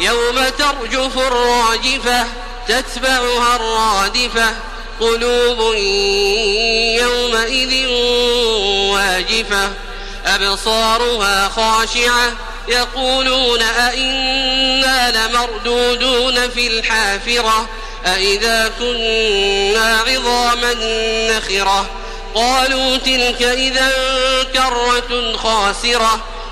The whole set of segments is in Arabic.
يوم ترجف الراجفة تتبعها الرادفة قلوب يومئذ واجفة. أبصارها خاشعة يقولون أئنا لمردودون في الحافرة أئذا كنا عظاما نخرة. قالوا تلك إذا كرة خاسرة.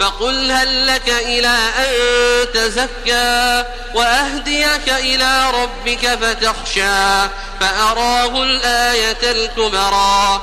فقل هل لك إلى أن تزكى وأهديك إلى ربك فتخشى فأراه الآية الكبرى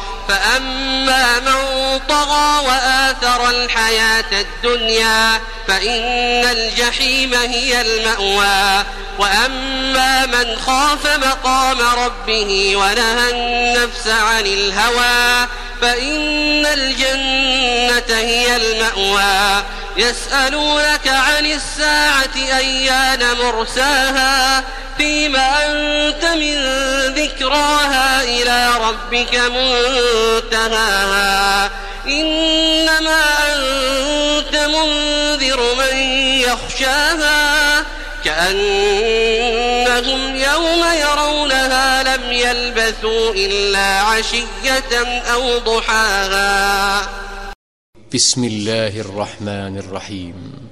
فأما من طغى وآثر الحياة الدنيا فإن الجحيم هي المأوى وأما من خاف مقام ربه ونهى النفس عن الهوى فإن الجنة هي المأوى يسألونك عن الساعة أيان مرساها فيم أنت من ذكراها إلى ربك منتهاها. إنما أنت منذر من يخشاها. كأنهم يوم يرونها لم يلبثوا إلا عشية أو ضحاها. بسم الله الرحمن الرحيم.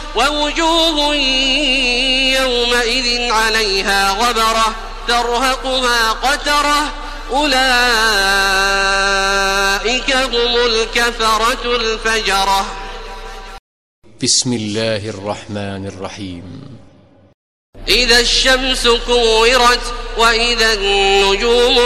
ووجوه يومئذ عليها غبرة ترهقها قترة أولئك هم الكفرة الفجرة. بسم الله الرحمن الرحيم. إذا الشمس كورت وإذا النجوم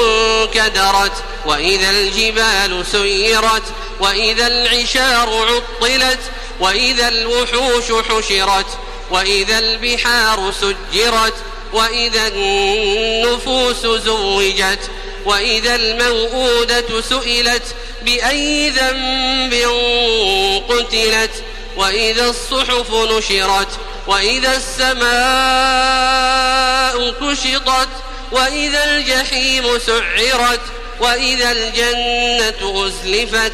كدرت وإذا الجبال سيرت وإذا العشار عطلت وإذا الوحوش حشرت وإذا البحار سجرت وإذا النفوس زوجت وإذا الموءودة سئلت بأي ذنب قتلت وإذا الصحف نشرت وإذا السماء كشطت وإذا الجحيم سعرت وإذا الجنة أزلفت.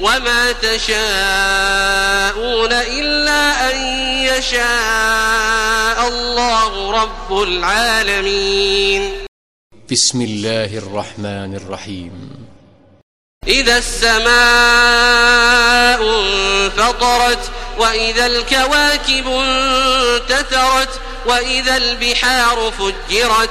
وما تشاءون إلا أن يشاء الله رب العالمين بسم الله الرحمن الرحيم إذا السماء انفطرت وإذا الكواكب انتثرت وإذا البحار فجرت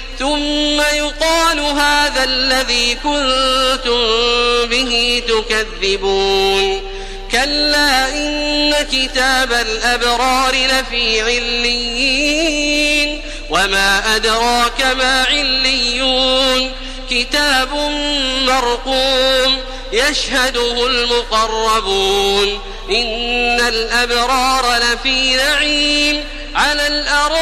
ثم يقال هذا الذي كنتم به تكذبون. كلا إن كتاب الأبرار لفي عليين وما أدراك ما عليون. كتاب مرقوم يشهده المقربون. إن الأبرار لفي نعيم على الأرائك.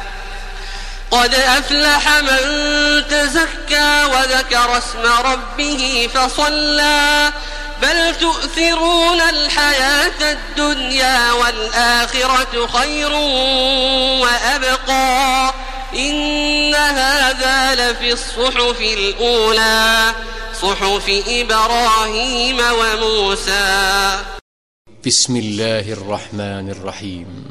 قد أفلح من تزكى وذكر اسم ربه فصلى. بل تؤثرون الحياة الدنيا والآخرة خير وأبقى. إن هذا لفي الصحف الأولى صحف إبراهيم وموسى. بسم الله الرحمن الرحيم.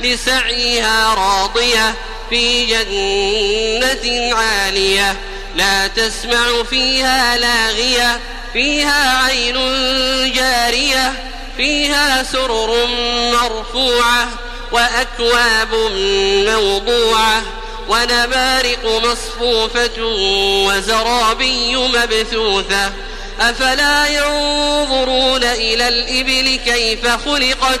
لسعيها راضية في جنة عالية. لا تسمع فيها لاغية فيها عين جارية فيها سرر مرفوعة وأكواب موضوعة ونبارق مصفوفة وزرابي مبثوثة. أفلا ينظرون إلى الإبل كيف خلقت؟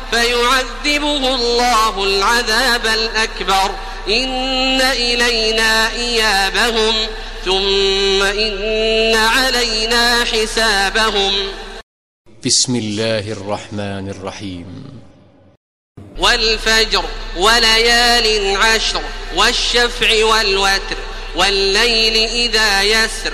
فيعذبه الله العذاب الأكبر. إن إلينا إيابهم ثم إن علينا حسابهم. بسم الله الرحمن الرحيم. والفجر وليال عشر والشفع والوتر والليل إذا يسر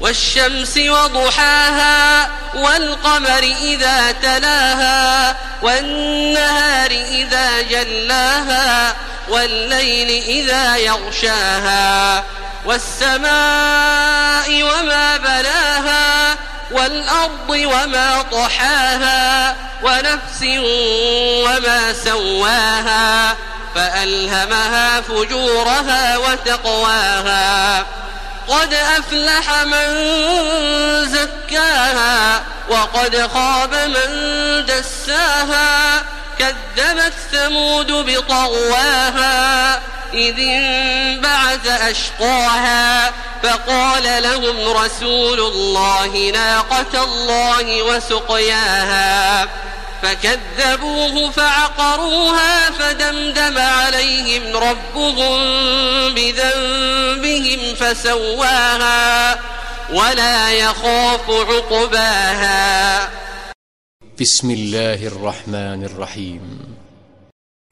والشمس وضحاها والقمر إذا تلاها والنهار إذا جلاها والليل إذا يغشاها والسماء وما بلاها والأرض وما طحاها ونفس وما سواها فألهمها فجورها وتقواها قد أفلح من زكاها وقد خاب من دساها كذبت ثمود بطغواها إذ انبعث أشقاها فقال لهم رسول الله ناقة الله وسقياها فكذبوه فعقروها فدمدم عليهم ربهم بذنبهم فسواها ولا يخاف عقباها. بسم الله الرحمن الرحيم.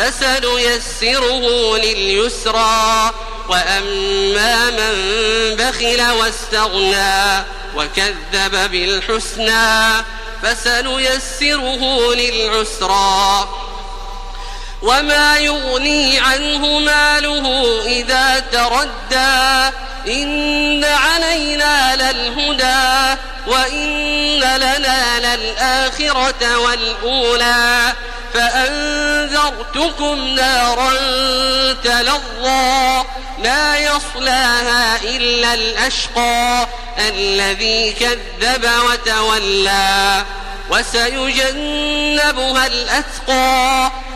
فسنيسره لليسرى وأما من بخل واستغنى وكذب بالحسنى فسنيسره للعسرى وما يغني عنه ماله إذا تردى. إن علينا للهدى وإن لنا للآخرة والأولى. فأنذرتكم نارا تلظى لا يصلاها إلا الأشقى الذي كذب وتولى. وسيجنبها الأتقى